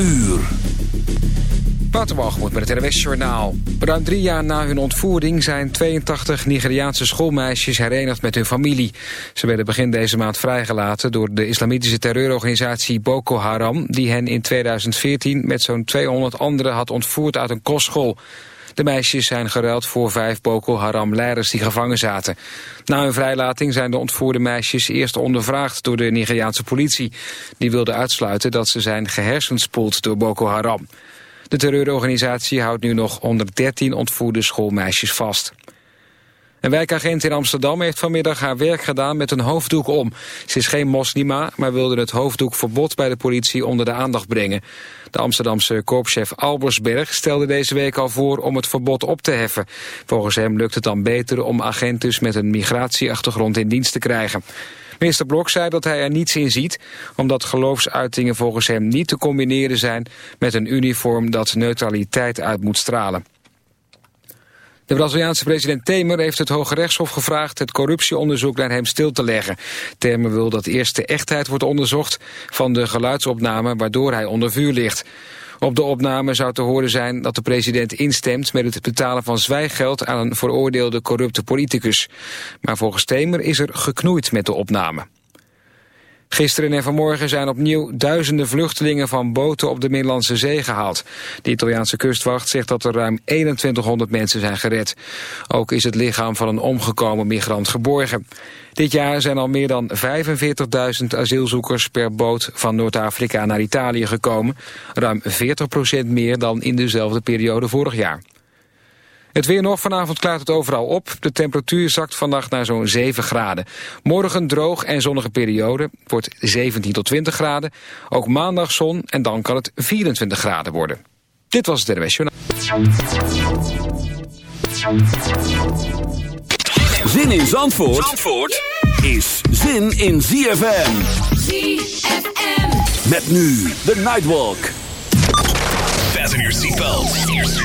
uur. Waterwalgemoed met het RWS Journaal. Ruim drie jaar na hun ontvoering zijn 82 Nigeriaanse schoolmeisjes herenigd met hun familie. Ze werden begin deze maand vrijgelaten door de islamitische terreurorganisatie Boko Haram... die hen in 2014 met zo'n 200 anderen had ontvoerd uit een kostschool. De meisjes zijn geruild voor vijf Boko Haram-leiders die gevangen zaten. Na hun vrijlating zijn de ontvoerde meisjes eerst ondervraagd door de Nigeriaanse politie. Die wilde uitsluiten dat ze zijn gehersenspoeld door Boko Haram. De terreurorganisatie houdt nu nog 113 ontvoerde schoolmeisjes vast. Een wijkagent in Amsterdam heeft vanmiddag haar werk gedaan met een hoofddoek om. Ze is geen moslima, maar wilde het hoofddoekverbod bij de politie onder de aandacht brengen. De Amsterdamse koopchef Albersberg stelde deze week al voor om het verbod op te heffen. Volgens hem lukt het dan beter om agenten met een migratieachtergrond in dienst te krijgen. Minister Blok zei dat hij er niets in ziet, omdat geloofsuitingen volgens hem niet te combineren zijn met een uniform dat neutraliteit uit moet stralen. De Braziliaanse president Temer heeft het Hoge Rechtshof gevraagd... het corruptieonderzoek naar hem stil te leggen. Temer wil dat eerst de echtheid wordt onderzocht... van de geluidsopname waardoor hij onder vuur ligt. Op de opname zou te horen zijn dat de president instemt... met het betalen van zwijggeld aan een veroordeelde corrupte politicus. Maar volgens Temer is er geknoeid met de opname. Gisteren en vanmorgen zijn opnieuw duizenden vluchtelingen van boten op de Middellandse Zee gehaald. De Italiaanse kustwacht zegt dat er ruim 2100 mensen zijn gered. Ook is het lichaam van een omgekomen migrant geborgen. Dit jaar zijn al meer dan 45.000 asielzoekers per boot van Noord-Afrika naar Italië gekomen. Ruim 40% meer dan in dezelfde periode vorig jaar. Het weer nog, vanavond klaart het overal op. De temperatuur zakt vannacht naar zo'n 7 graden. Morgen droog en zonnige periode. wordt 17 tot 20 graden. Ook maandag zon en dan kan het 24 graden worden. Dit was het RWS Zin in Zandvoort, Zandvoort is zin in ZFM. ZFM. Met nu de Nightwalk. Fasten your seatbelts.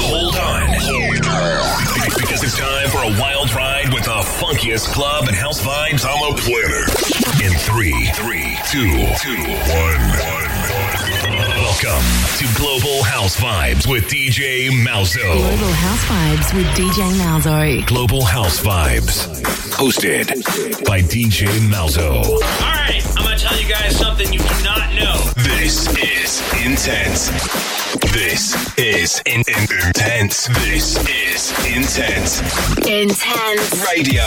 Hold on. Because it's time for a wild ride with the funkiest club and house vibes. I'm a planner. In three, three, two, two, one, one. Welcome to Global House Vibes with DJ Malzo. Global House Vibes with DJ Malzo. Global House Vibes, hosted by DJ Malzo. All right, I'm going to tell you guys something you do not know. This is intense. This is in- in- intense. This is intense. Intense. Radio.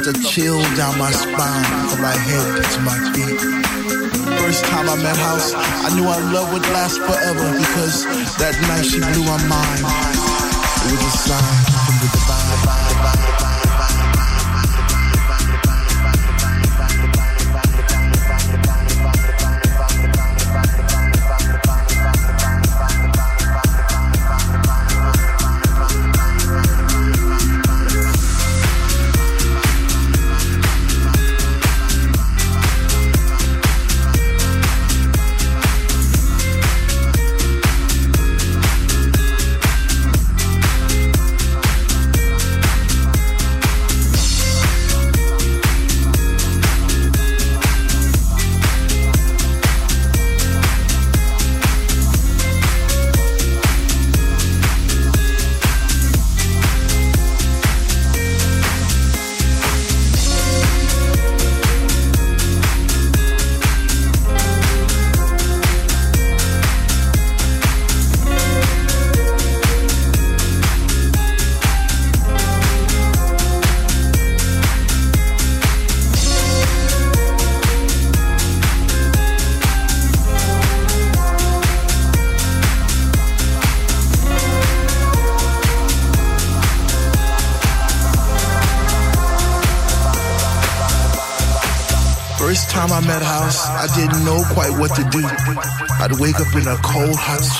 felt a chill down my spine from my head to my feet. First time I met House, I knew our love would last forever because that night she blew my mind. It was a sign.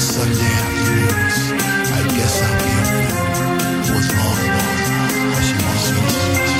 Sunday afternoons, I guess I'll be a fool who's she wants me to.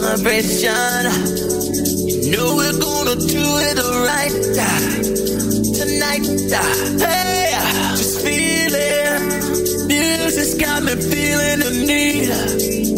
celebration. You know we're gonna do it all right tonight. Hey, just feeling. Music's got me feeling the need.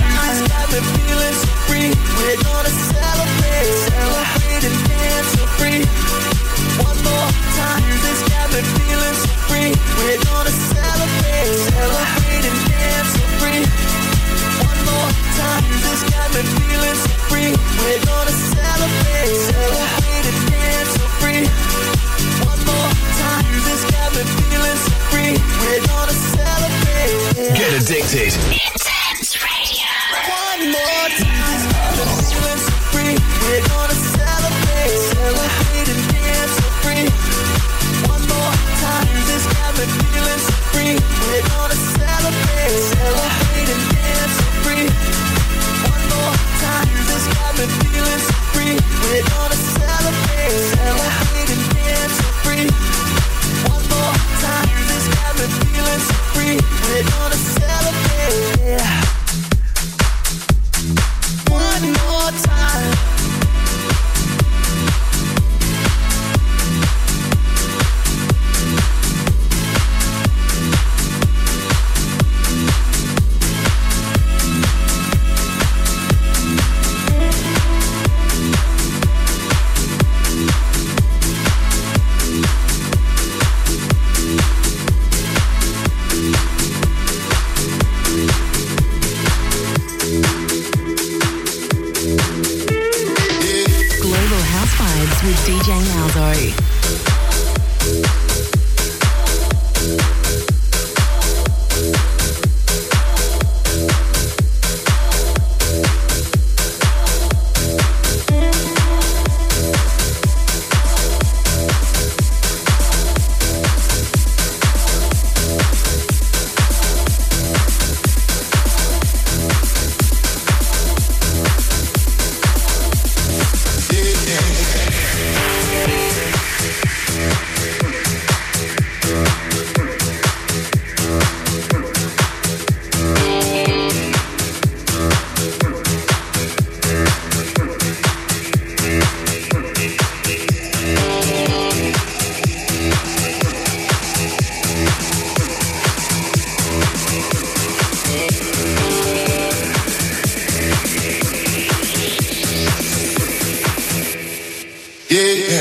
yeah. yeah.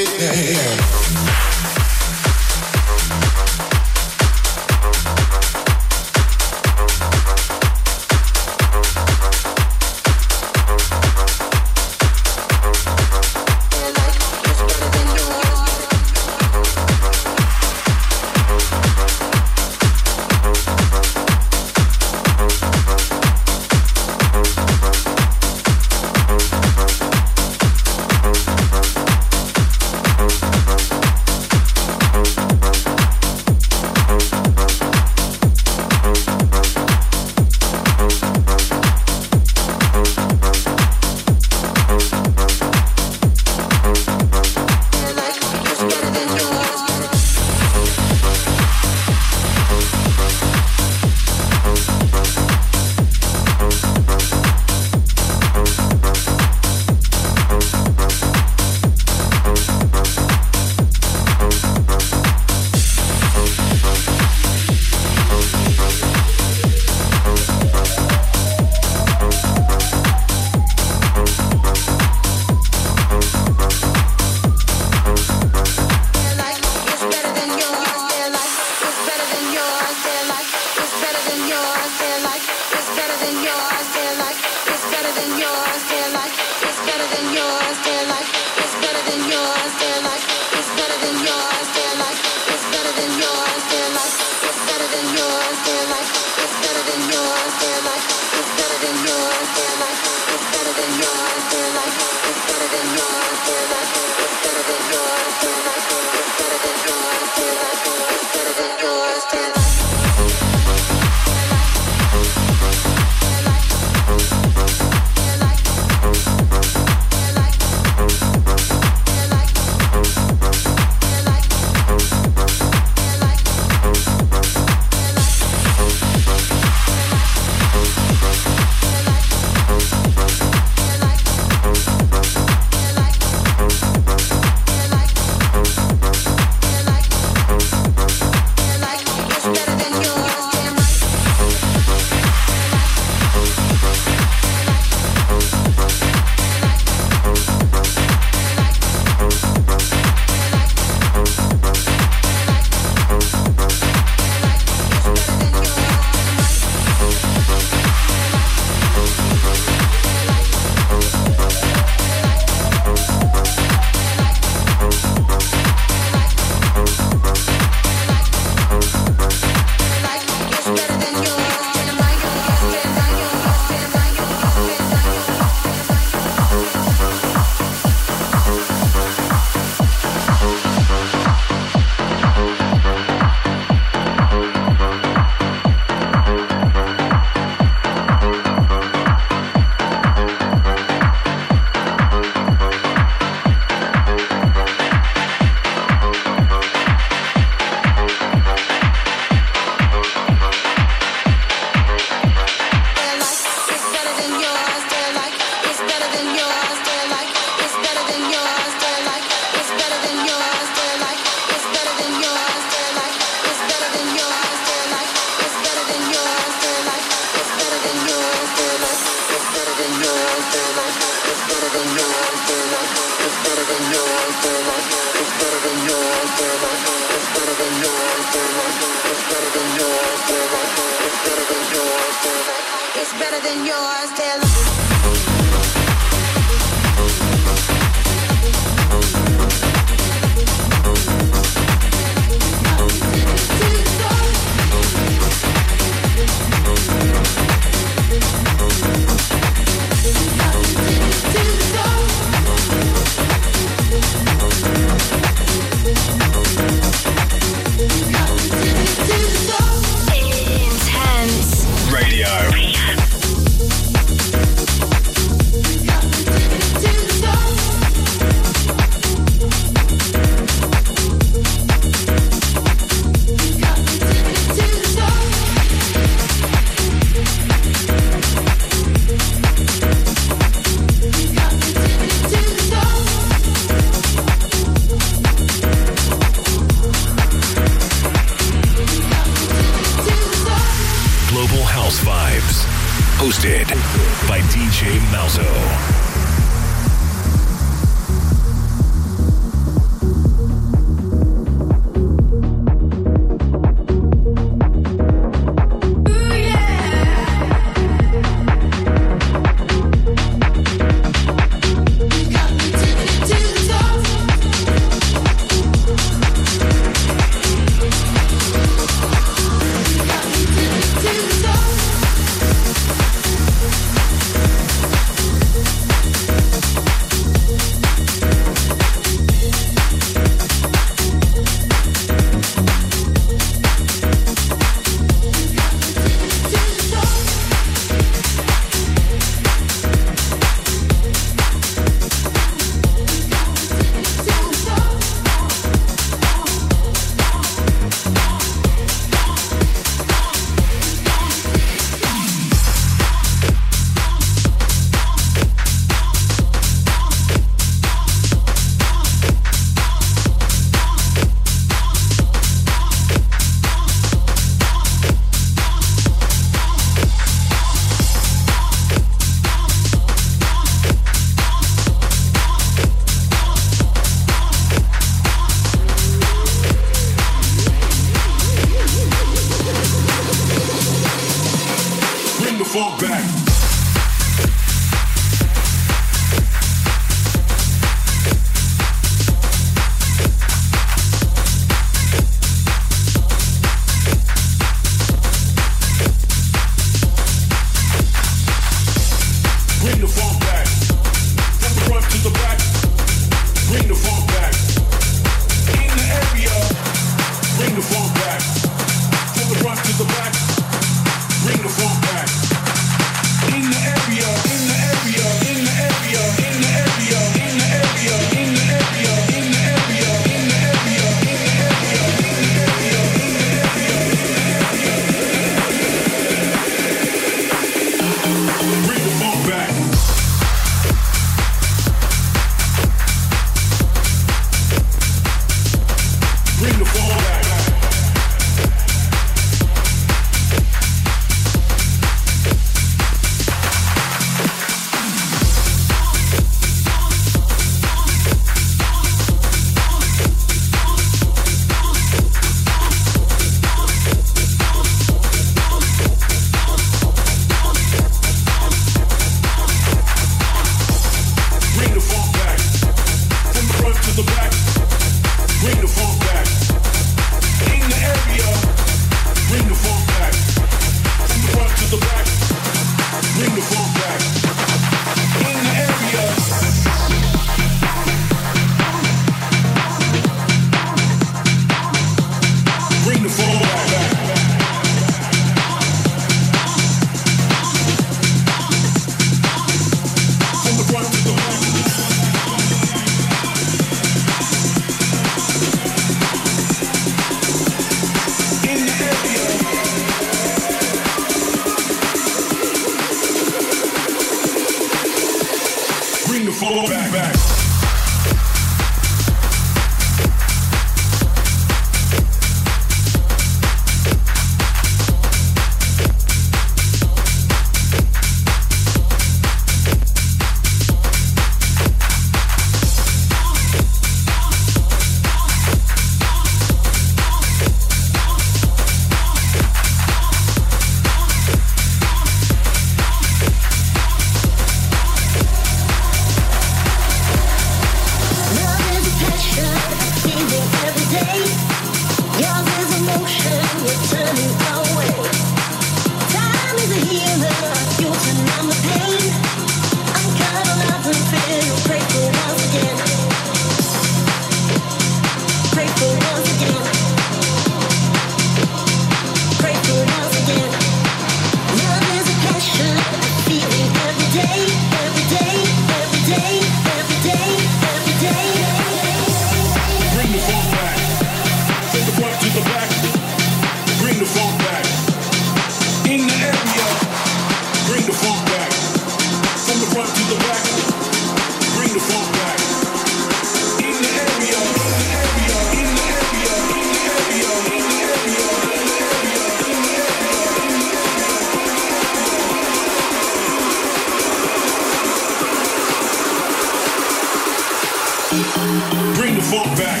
Bring the funk back.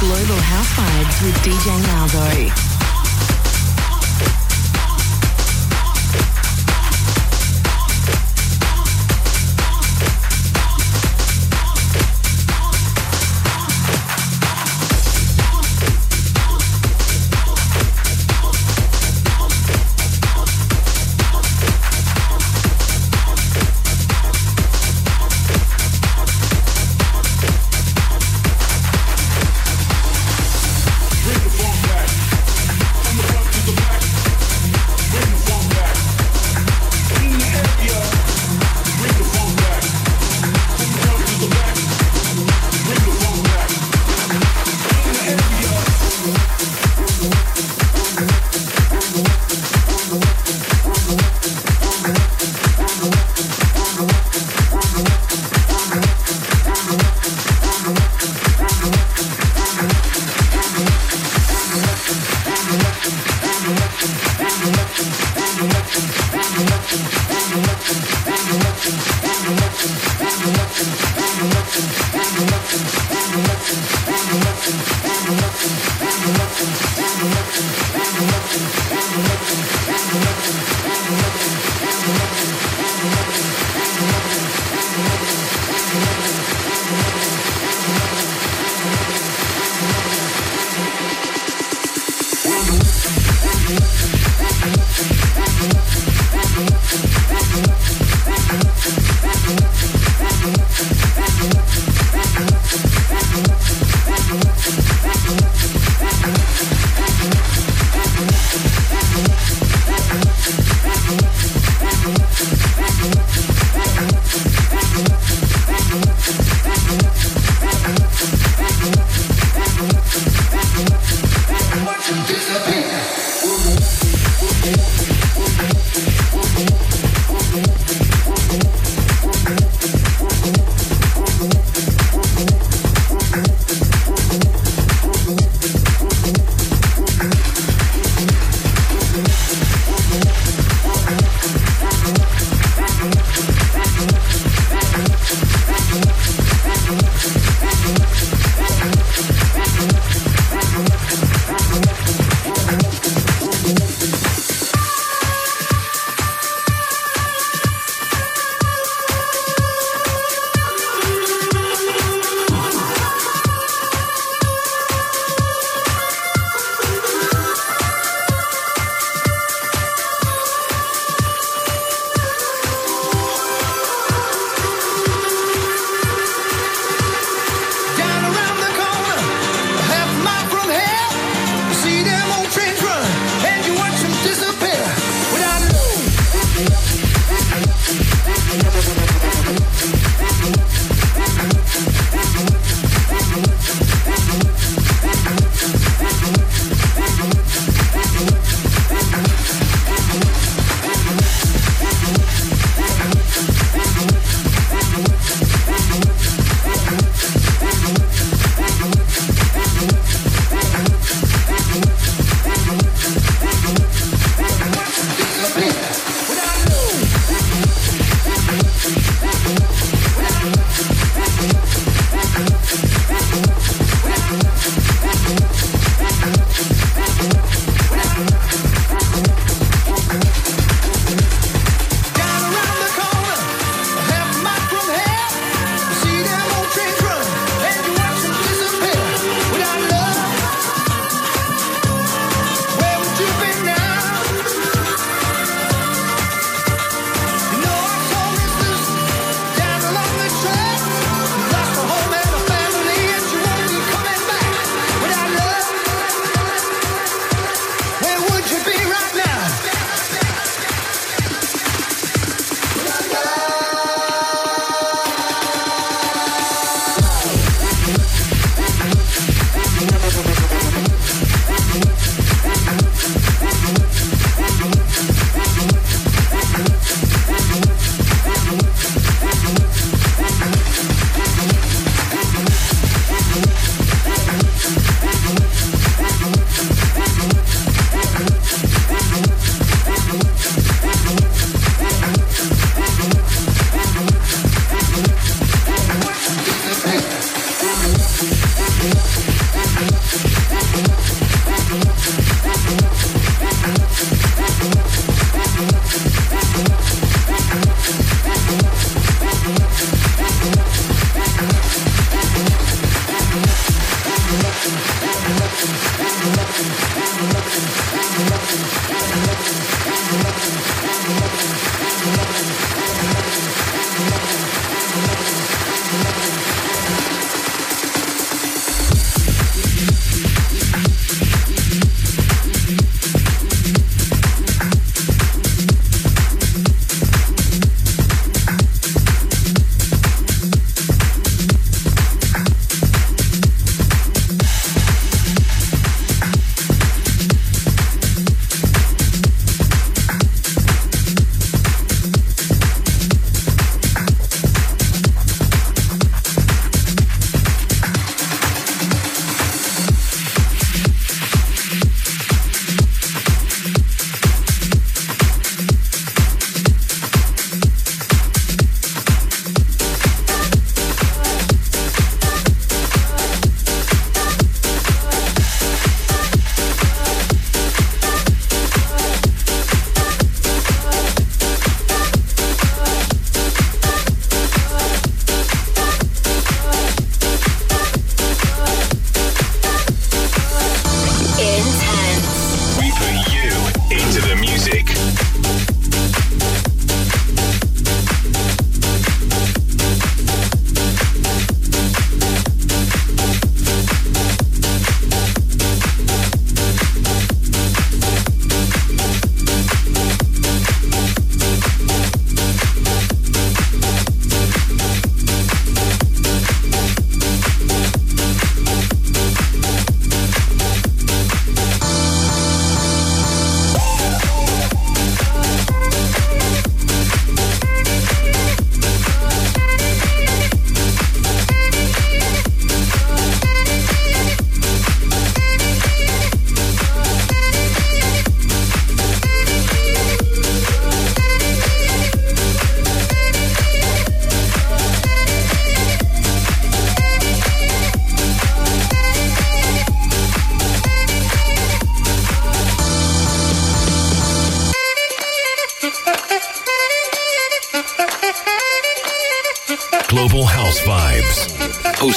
Global House Vibes with DJ Malzo. nothing.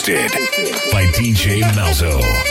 hosted by DJ Malzo.